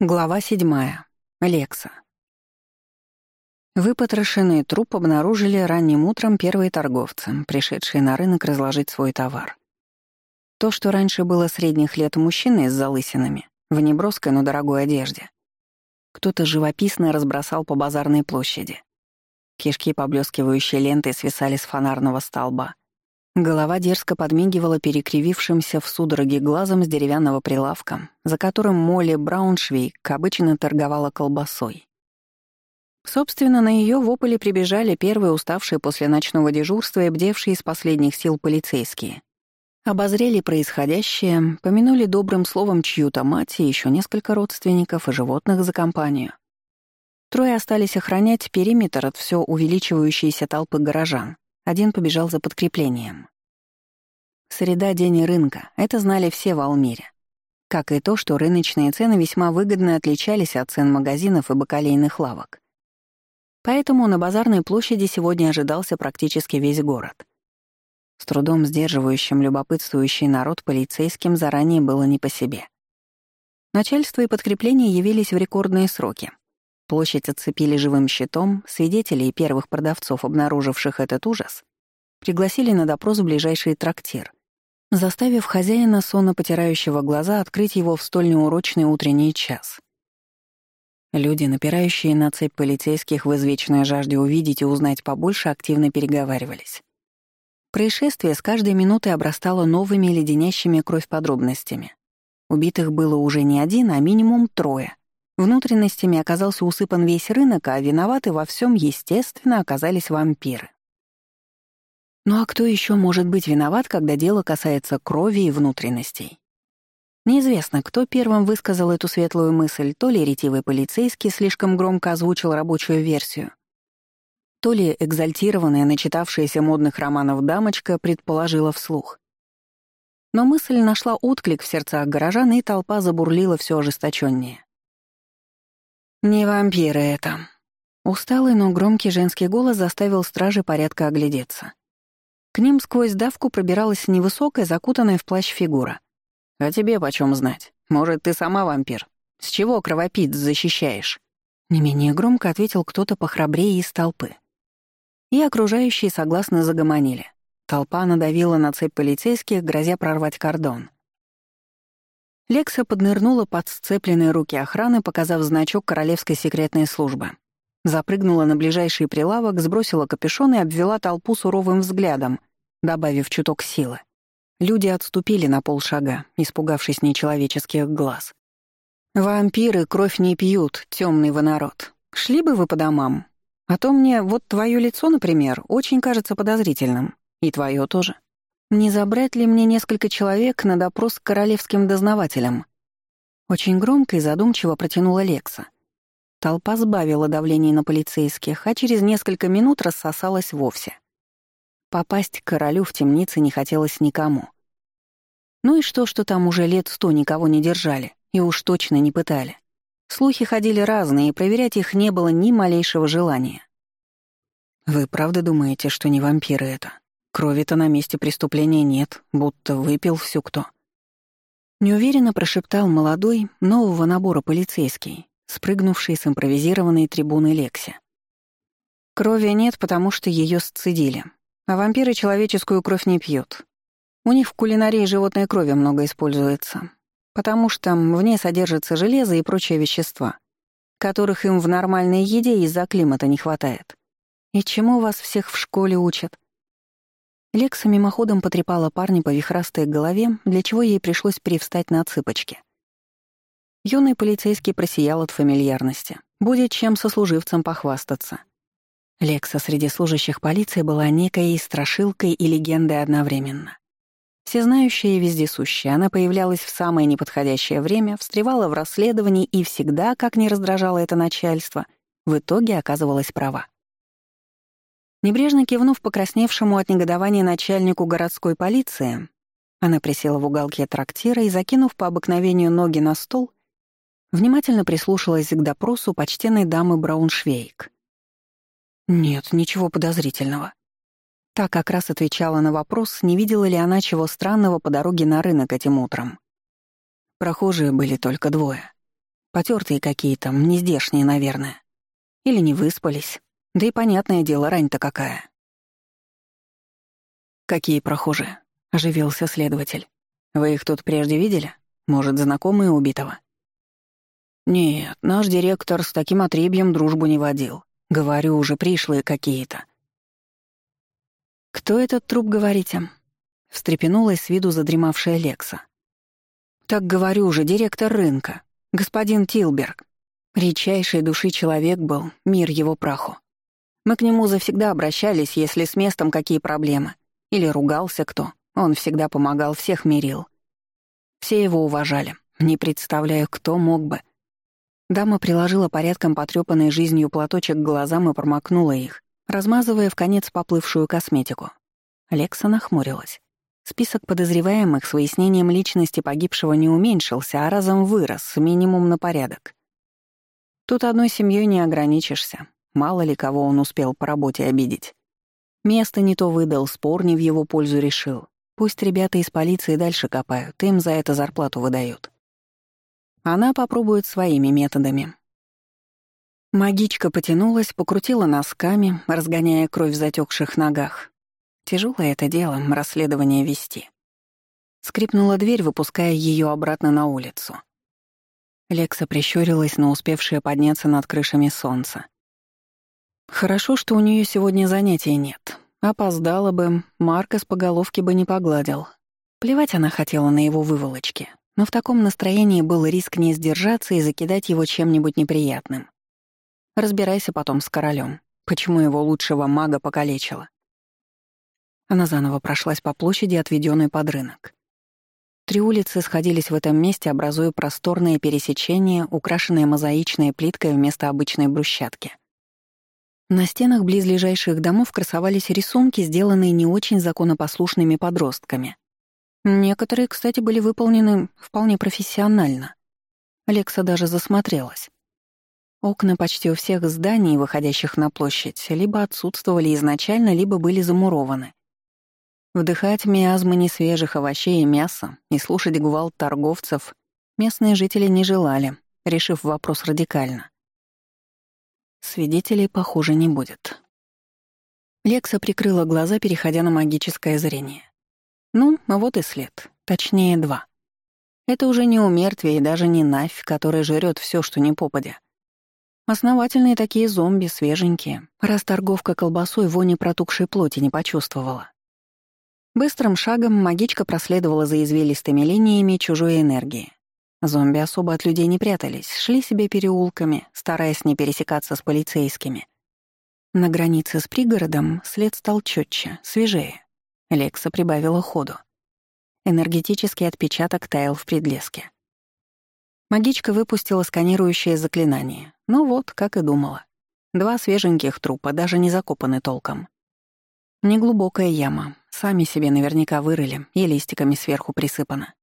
Глава седьмая. Лекса. Выпотрошенный труп обнаружили ранним утром первые торговцы, пришедшие на рынок разложить свой товар. То, что раньше было средних лет мужчины с залысинами, в неброской, но дорогой одежде. Кто-то живописно разбросал по базарной площади. Кишки, поблескивающие лентой, свисали с фонарного столба — Голова дерзко подмигивала перекривившимся в судороге глазом с деревянного прилавка, за которым Молли Брауншвейк обычно торговала колбасой. Собственно, на ее вопле прибежали первые уставшие после ночного дежурства и бдевшие из последних сил полицейские. Обозрели происходящее, помянули добрым словом чью-то мать и еще несколько родственников и животных за компанию. Трое остались охранять периметр от все увеличивающейся толпы горожан. Один побежал за подкреплением. Среда — день рынка, это знали все в Алмире. Как и то, что рыночные цены весьма выгодно отличались от цен магазинов и бакалейных лавок. Поэтому на базарной площади сегодня ожидался практически весь город. С трудом сдерживающим любопытствующий народ полицейским заранее было не по себе. Начальство и подкрепление явились в рекордные сроки. Площадь отцепили живым щитом, свидетелей и первых продавцов, обнаруживших этот ужас, пригласили на допрос в ближайший трактир, заставив хозяина, сонно потирающего глаза, открыть его в столь неурочный утренний час. Люди, напирающие на цепь полицейских в извечной жажде увидеть и узнать побольше, активно переговаривались. Происшествие с каждой минутой обрастало новыми леденящими кровь подробностями. Убитых было уже не один, а минимум трое — Внутренностями оказался усыпан весь рынок, а виноваты во всем, естественно, оказались вампиры. Ну а кто еще может быть виноват, когда дело касается крови и внутренностей? Неизвестно, кто первым высказал эту светлую мысль, то ли ретивый полицейский слишком громко озвучил рабочую версию, то ли экзальтированная, начитавшаяся модных романов дамочка предположила вслух. Но мысль нашла отклик в сердцах горожан, и толпа забурлила все ожесточеннее. «Не вампиры это». Усталый, но громкий женский голос заставил стражи порядка оглядеться. К ним сквозь давку пробиралась невысокая, закутанная в плащ фигура. «А тебе почем знать? Может, ты сама вампир? С чего кровопит защищаешь?» Не менее громко ответил кто-то похрабрее из толпы. И окружающие согласно загомонили. Толпа надавила на цепь полицейских, грозя прорвать кордон. Лекса поднырнула под сцепленные руки охраны, показав значок Королевской секретной службы. Запрыгнула на ближайший прилавок, сбросила капюшон и обвела толпу суровым взглядом, добавив чуток силы. Люди отступили на полшага, испугавшись нечеловеческих глаз. «Вампиры кровь не пьют, темный вы народ. Шли бы вы по домам. А то мне вот твое лицо, например, очень кажется подозрительным. И твое тоже. Не забрать ли мне несколько человек на допрос к королевским дознавателям? Очень громко и задумчиво протянула Лекса. Толпа сбавила давление на полицейских, а через несколько минут рассосалась вовсе. Попасть к королю в темнице не хотелось никому. Ну и что, что там уже лет сто никого не держали, и уж точно не пытали. Слухи ходили разные, и проверять их не было ни малейшего желания. «Вы правда думаете, что не вампиры это?» Крови-то на месте преступления нет, будто выпил всю кто. Неуверенно прошептал молодой, нового набора полицейский, спрыгнувший с импровизированной трибуны Лекси. Крови нет, потому что ее сцедили. А вампиры человеческую кровь не пьют. У них в кулинарии животной крови много используется, потому что в ней содержится железо и прочие вещества, которых им в нормальной еде из-за климата не хватает. И чему вас всех в школе учат? Лекса мимоходом потрепала парня по вихрастой голове, для чего ей пришлось привстать на цыпочки. Юный полицейский просиял от фамильярности. Будет чем сослуживцам похвастаться. Лекса среди служащих полиции была некой страшилкой и легендой одновременно. Всезнающая и вездесущая, она появлялась в самое неподходящее время, встревала в расследовании и всегда, как не раздражало это начальство, в итоге оказывалась права. Небрежно кивнув покрасневшему от негодования начальнику городской полиции, она присела в уголке трактира и, закинув по обыкновению ноги на стол, внимательно прислушалась к допросу почтенной дамы Брауншвейк. «Нет, ничего подозрительного». Так как раз отвечала на вопрос, не видела ли она чего странного по дороге на рынок этим утром. Прохожие были только двое. Потертые какие-то, нездешние, наверное. Или не выспались. Да и понятное дело, рань-то какая. «Какие прохожие?» — оживился следователь. «Вы их тут прежде видели? Может, знакомые убитого?» «Нет, наш директор с таким отребьем дружбу не водил. Говорю, уже пришлые какие-то». «Кто этот труп, говорите?» — встрепенулась с виду задремавшая Лекса. «Так говорю уже, директор рынка, господин Тилберг. Редчайшей души человек был, мир его праху. Мы к нему завсегда обращались, если с местом какие проблемы. Или ругался кто, он всегда помогал, всех мирил. Все его уважали, не представляю, кто мог бы. Дама приложила порядком потрёпанной жизнью платочек к глазам и промокнула их, размазывая в конец поплывшую косметику. Лекса нахмурилась. Список подозреваемых с выяснением личности погибшего не уменьшился, а разом вырос, минимум на порядок. Тут одной семьей не ограничишься. Мало ли кого он успел по работе обидеть. Место не то выдал, спор не в его пользу решил. Пусть ребята из полиции дальше копают, им за это зарплату выдают. Она попробует своими методами. Магичка потянулась, покрутила носками, разгоняя кровь в затекших ногах. Тяжелое это дело — расследование вести. Скрипнула дверь, выпуская ее обратно на улицу. Лекса прищурилась на успевшее подняться над крышами солнца. Хорошо, что у нее сегодня занятий нет. Опоздала бы, Маркос по головке бы не погладил. Плевать она хотела на его выволочки, но в таком настроении был риск не сдержаться и закидать его чем-нибудь неприятным. Разбирайся потом с королем, почему его лучшего мага покалечила. Она заново прошлась по площади, отведенной под рынок. Три улицы сходились в этом месте, образуя просторное пересечение, украшенное мозаичной плиткой вместо обычной брусчатки. На стенах близлежащих домов красовались рисунки, сделанные не очень законопослушными подростками. Некоторые, кстати, были выполнены вполне профессионально. Лекса даже засмотрелась. Окна почти у всех зданий, выходящих на площадь, либо отсутствовали изначально, либо были замурованы. Вдыхать миазмы несвежих овощей и мяса и слушать гвалт торговцев местные жители не желали, решив вопрос радикально. Свидетелей, похоже, не будет. Лекса прикрыла глаза, переходя на магическое зрение. Ну, вот и след. Точнее, два. Это уже не умертвие и даже не Навь, который жрет все, что не попадя. Основательные такие зомби, свеженькие, раз торговка колбасой вони протухшей плоти не почувствовала. Быстрым шагом магичка проследовала за извилистыми линиями чужой энергии. Зомби особо от людей не прятались, шли себе переулками, стараясь не пересекаться с полицейскими. На границе с пригородом след стал четче, свежее. Лекса прибавила ходу. Энергетический отпечаток таял в предлеске. Магичка выпустила сканирующее заклинание. Ну вот, как и думала. Два свеженьких трупа, даже не закопаны толком. Неглубокая яма, Сами себе наверняка вырыли и листиками сверху присыпано.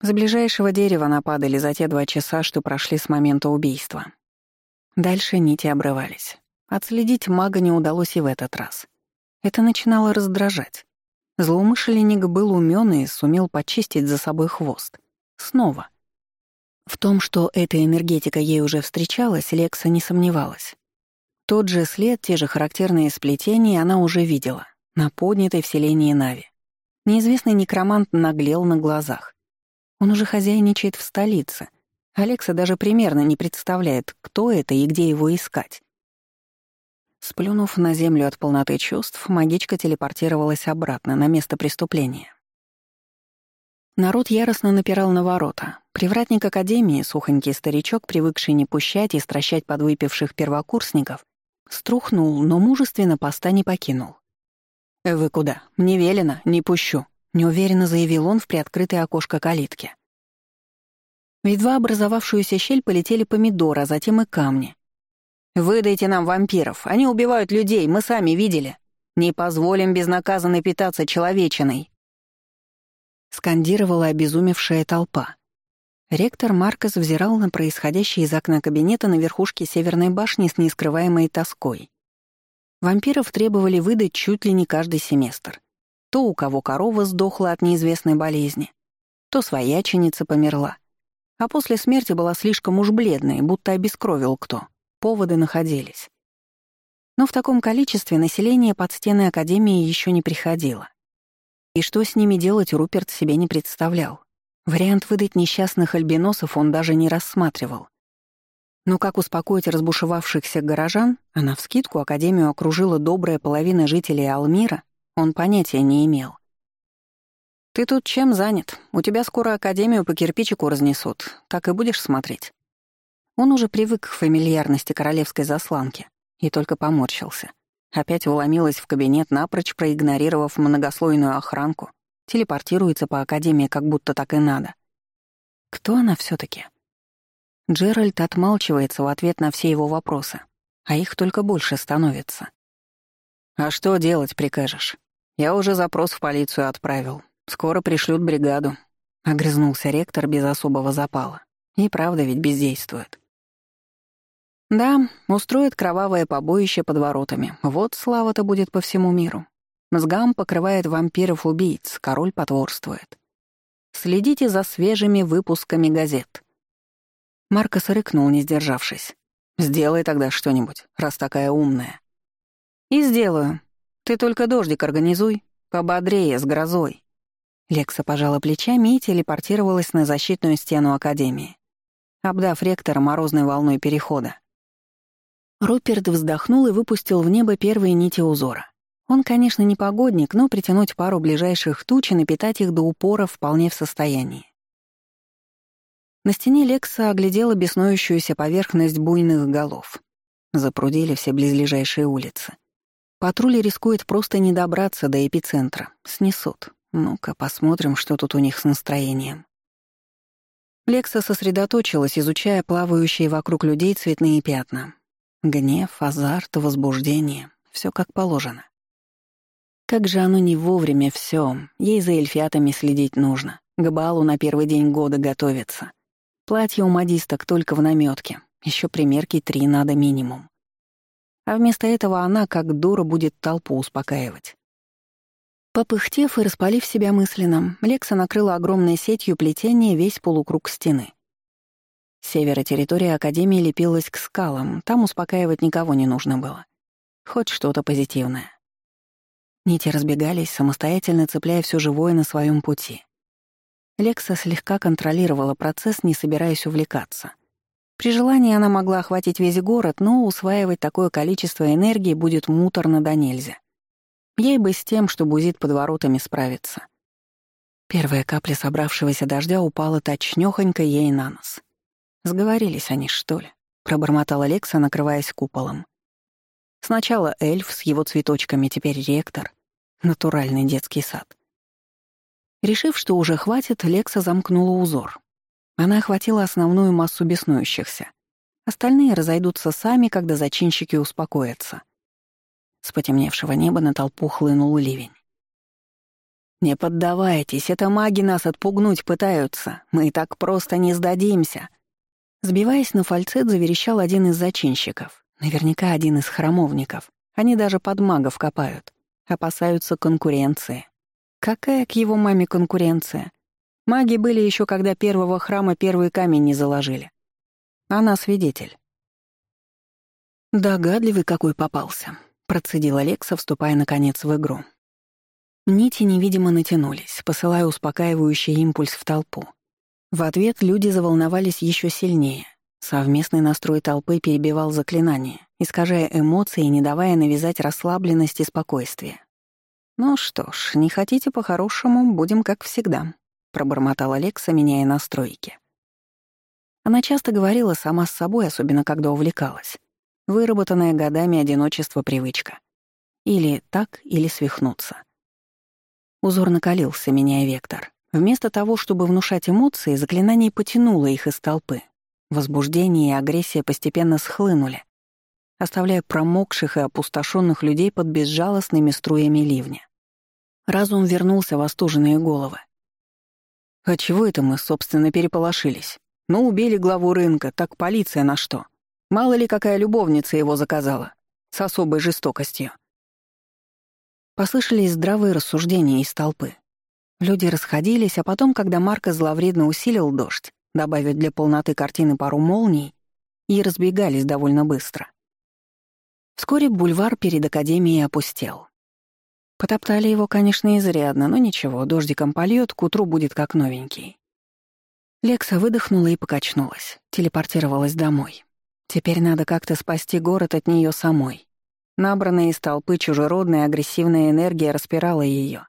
С ближайшего дерева нападали за те два часа, что прошли с момента убийства. Дальше нити обрывались. Отследить мага не удалось и в этот раз. Это начинало раздражать. Злоумышленник был умён и сумел почистить за собой хвост. Снова. В том, что эта энергетика ей уже встречалась, Лекса не сомневалась. Тот же след, те же характерные сплетения она уже видела на поднятой в Нави. Неизвестный некромант наглел на глазах. Он уже хозяйничает в столице. Алекса даже примерно не представляет, кто это и где его искать. Сплюнув на землю от полноты чувств, магичка телепортировалась обратно на место преступления. Народ яростно напирал на ворота. Привратник Академии, сухонький старичок, привыкший не пущать и стращать подвыпивших первокурсников, струхнул, но мужественно поста не покинул. «Вы куда? Мне велено, не пущу», — неуверенно заявил он в приоткрытое окошко калитки. В едва образовавшуюся щель полетели помидоры, а затем и камни. «Выдайте нам вампиров, они убивают людей, мы сами видели. Не позволим безнаказанно питаться человечиной», — скандировала обезумевшая толпа. Ректор Маркос взирал на происходящее из окна кабинета на верхушке Северной башни с нескрываемой тоской. Вампиров требовали выдать чуть ли не каждый семестр. То у кого корова сдохла от неизвестной болезни, то свояченица померла. А после смерти была слишком уж бледной, будто обескровил кто. Поводы находились. Но в таком количестве население под стены Академии еще не приходило. И что с ними делать, Руперт себе не представлял. Вариант выдать несчастных альбиносов он даже не рассматривал. Но как успокоить разбушевавшихся горожан, а навскидку Академию окружила добрая половина жителей Алмира, он понятия не имел. «Ты тут чем занят? У тебя скоро Академию по кирпичику разнесут. Так и будешь смотреть?» Он уже привык к фамильярности королевской засланки и только поморщился. Опять уломилась в кабинет, напрочь проигнорировав многослойную охранку. Телепортируется по Академии, как будто так и надо. Кто она все таки Джеральд отмалчивается в ответ на все его вопросы, а их только больше становится. «А что делать прикажешь? Я уже запрос в полицию отправил. Скоро пришлют бригаду», — огрызнулся ректор без особого запала. И правда ведь бездействует. Да, устроит кровавое побоище под воротами. Вот слава-то будет по всему миру. Мзгам покрывает вампиров-убийц, король потворствует. Следите за свежими выпусками газет. Маркос рыкнул, не сдержавшись. «Сделай тогда что-нибудь, раз такая умная». «И сделаю. Ты только дождик организуй, пободрее, с грозой». Лекса пожала плечами и телепортировалась на защитную стену Академии, обдав ректора морозной волной перехода. Руперт вздохнул и выпустил в небо первые нити узора. Он, конечно, не погодник, но притянуть пару ближайших туч и напитать их до упора вполне в состоянии. На стене Лекса оглядела беснующуюся поверхность буйных голов. Запрудили все близлежащие улицы. Патруль рискует просто не добраться до эпицентра. Снесут. Ну-ка, посмотрим, что тут у них с настроением. Лекса сосредоточилась, изучая плавающие вокруг людей цветные пятна. Гнев, азарт, возбуждение — все как положено. Как же оно не вовремя все, ей за эльфиатами следить нужно, к балу на первый день года готовиться — Платье у модисток только в намётке, ещё примерки три надо минимум. А вместо этого она, как дура, будет толпу успокаивать. Попыхтев и распалив себя мысленно, Лекса накрыла огромной сетью плетения весь полукруг стены. Севера территория Академии лепилась к скалам, там успокаивать никого не нужно было. Хоть что-то позитивное. Нити разбегались, самостоятельно цепляя все живое на своем пути. Лекса слегка контролировала процесс, не собираясь увлекаться. При желании она могла охватить весь город, но усваивать такое количество энергии будет муторно до нельзя. Ей бы с тем, что бузит под воротами, справиться. Первая капля собравшегося дождя упала точнёхонько ей на нос. «Сговорились они, что ли?» — пробормотала Лекса, накрываясь куполом. Сначала эльф с его цветочками, теперь ректор. Натуральный детский сад. Решив, что уже хватит, Лекса замкнула узор. Она охватила основную массу беснующихся. Остальные разойдутся сами, когда зачинщики успокоятся. С потемневшего неба на толпу хлынул ливень. «Не поддавайтесь, это маги нас отпугнуть пытаются. Мы так просто не сдадимся». Сбиваясь на фальцет, заверещал один из зачинщиков. Наверняка один из храмовников. Они даже под магов копают. Опасаются конкуренции. Какая к его маме конкуренция? Маги были еще, когда первого храма первый камень не заложили. Она свидетель. «Догадливый какой попался», — процедил Алекса, вступая, наконец, в игру. Нити невидимо натянулись, посылая успокаивающий импульс в толпу. В ответ люди заволновались еще сильнее. Совместный настрой толпы перебивал заклинания, искажая эмоции и не давая навязать расслабленность и спокойствие. «Ну что ж, не хотите по-хорошему, будем как всегда», — пробормотал Алекса, меняя настройки. Она часто говорила сама с собой, особенно когда увлекалась. Выработанная годами одиночество привычка. Или так, или свихнуться. Узор накалился, меняя вектор. Вместо того, чтобы внушать эмоции, заклинание потянуло их из толпы. Возбуждение и агрессия постепенно схлынули, оставляя промокших и опустошенных людей под безжалостными струями ливня. Разум вернулся в остуженные головы. А чего это мы, собственно, переполошились? Ну, убили главу рынка, так полиция на что? Мало ли какая любовница его заказала. С особой жестокостью. Послышались здравые рассуждения из толпы. Люди расходились, а потом, когда Марка зловредно усилил дождь, добавив для полноты картины пару молний, и разбегались довольно быстро. Вскоре бульвар перед Академией опустел. Потоптали его, конечно, изрядно, но ничего, дождиком польет, к утру будет как новенький. Лекса выдохнула и покачнулась, телепортировалась домой. Теперь надо как-то спасти город от нее самой. Набранная из толпы чужеродная агрессивная энергия распирала ее.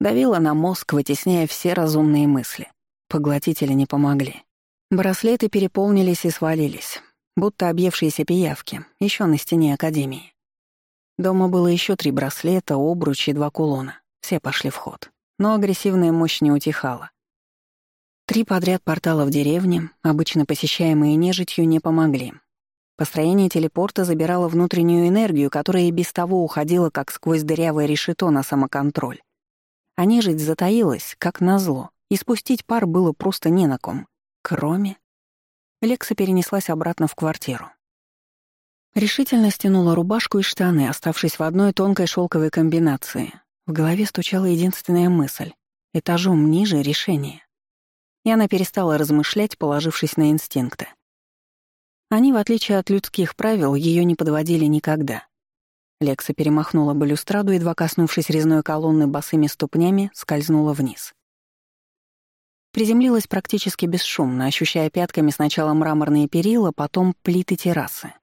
Давила на мозг, вытесняя все разумные мысли. Поглотители не помогли. Браслеты переполнились и свалились, будто объевшиеся пиявки, еще на стене Академии. Дома было еще три браслета, обруч и два кулона. Все пошли в ход. Но агрессивная мощь не утихала. Три подряд портала в деревне, обычно посещаемые нежитью, не помогли. Построение телепорта забирало внутреннюю энергию, которая и без того уходила как сквозь дырявое решето на самоконтроль. А нежить затаилась, как назло, и спустить пар было просто не на ком. Кроме... Лекса перенеслась обратно в квартиру. Решительно стянула рубашку и штаны, оставшись в одной тонкой шелковой комбинации. В голове стучала единственная мысль — этажом ниже — решение. И она перестала размышлять, положившись на инстинкты. Они, в отличие от людских правил, ее не подводили никогда. Лекса перемахнула балюстраду, едва коснувшись резной колонны босыми ступнями, скользнула вниз. Приземлилась практически бесшумно, ощущая пятками сначала мраморные перила, потом плиты террасы.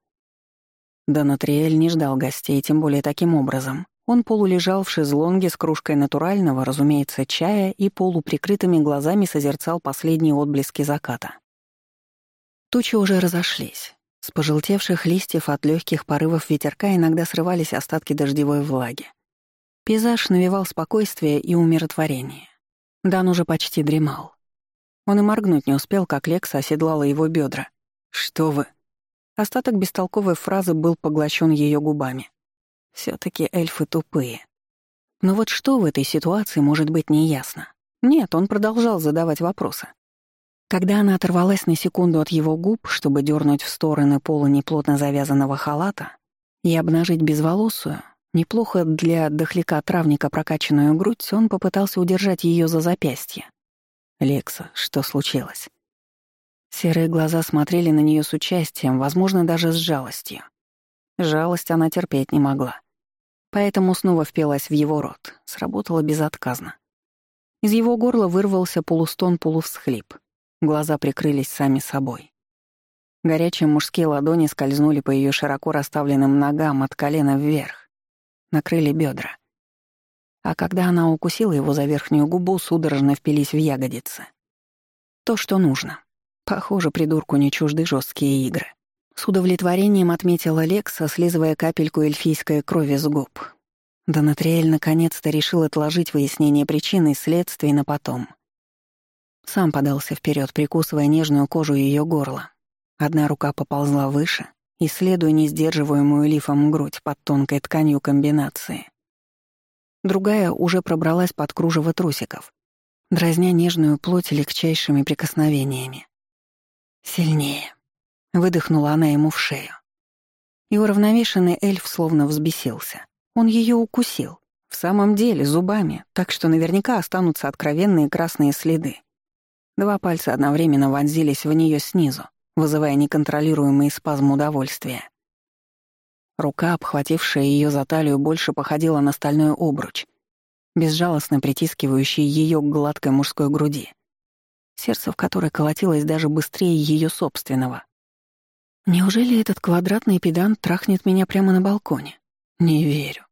Донатриэль не ждал гостей, тем более таким образом. Он полулежал в шезлонге с кружкой натурального, разумеется, чая и полуприкрытыми глазами созерцал последние отблески заката. Тучи уже разошлись. С пожелтевших листьев от легких порывов ветерка иногда срывались остатки дождевой влаги. Пейзаж навевал спокойствие и умиротворение. Дан уже почти дремал. Он и моргнуть не успел, как Лекса оседлала его бедра. «Что вы?» Остаток бестолковой фразы был поглощен ее губами. все таки эльфы тупые. Но вот что в этой ситуации может быть неясно? Нет, он продолжал задавать вопросы. Когда она оторвалась на секунду от его губ, чтобы дернуть в стороны пола неплотно завязанного халата и обнажить безволосую, неплохо для дохляка-травника прокачанную грудь, он попытался удержать ее за запястье. «Лекса, что случилось?» Серые глаза смотрели на нее с участием, возможно, даже с жалостью. Жалость она терпеть не могла. Поэтому снова впилась в его рот. Сработала безотказно. Из его горла вырвался полустон-полувсхлип. Глаза прикрылись сами собой. Горячие мужские ладони скользнули по ее широко расставленным ногам от колена вверх. Накрыли бедра. А когда она укусила его за верхнюю губу, судорожно впились в ягодицы. То, что нужно. Похоже, придурку не чужды жесткие игры. С удовлетворением отметила Лекса, слизывая капельку эльфийской крови с губ. Донатриэль наконец-то решил отложить выяснение причины и следствий на потом. Сам подался вперед, прикусывая нежную кожу ее горла. Одна рука поползла выше, исследуя несдерживаемую лифом грудь под тонкой тканью комбинации. Другая уже пробралась под кружево трусиков, дразня нежную плоть легчайшими прикосновениями. «Сильнее», — выдохнула она ему в шею. И уравновешенный эльф словно взбесился. Он ее укусил. В самом деле, зубами, так что наверняка останутся откровенные красные следы. Два пальца одновременно вонзились в нее снизу, вызывая неконтролируемый спазм удовольствия. Рука, обхватившая ее за талию, больше походила на стальной обруч, безжалостно притискивающий ее к гладкой мужской груди сердце в которой колотилось даже быстрее ее собственного. Неужели этот квадратный педант трахнет меня прямо на балконе? Не верю.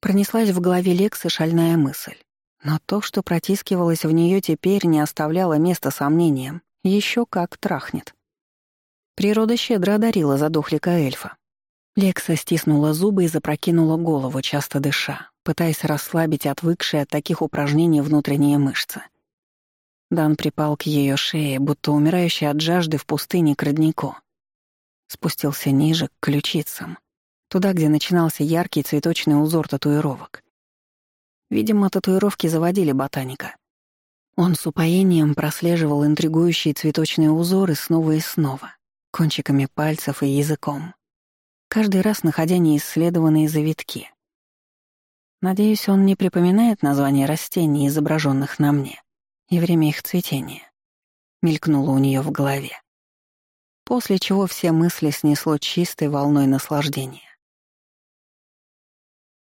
Пронеслась в голове Лексы шальная мысль. Но то, что протискивалось в нее теперь, не оставляло места сомнениям. Еще как трахнет. Природа щедро одарила задохлика эльфа. Лекса стиснула зубы и запрокинула голову, часто дыша, пытаясь расслабить отвыкшие от таких упражнений внутренние мышцы. Дан припал к ее шее, будто умирающий от жажды в пустыне к роднику. Спустился ниже, к ключицам, туда, где начинался яркий цветочный узор татуировок. Видимо, татуировки заводили ботаника. Он с упоением прослеживал интригующие цветочные узоры снова и снова, кончиками пальцев и языком, каждый раз находя неисследованные завитки. Надеюсь, он не припоминает названия растений, изображенных на мне и время их цветения. мелькнуло у нее в голове. После чего все мысли снесло чистой волной наслаждения.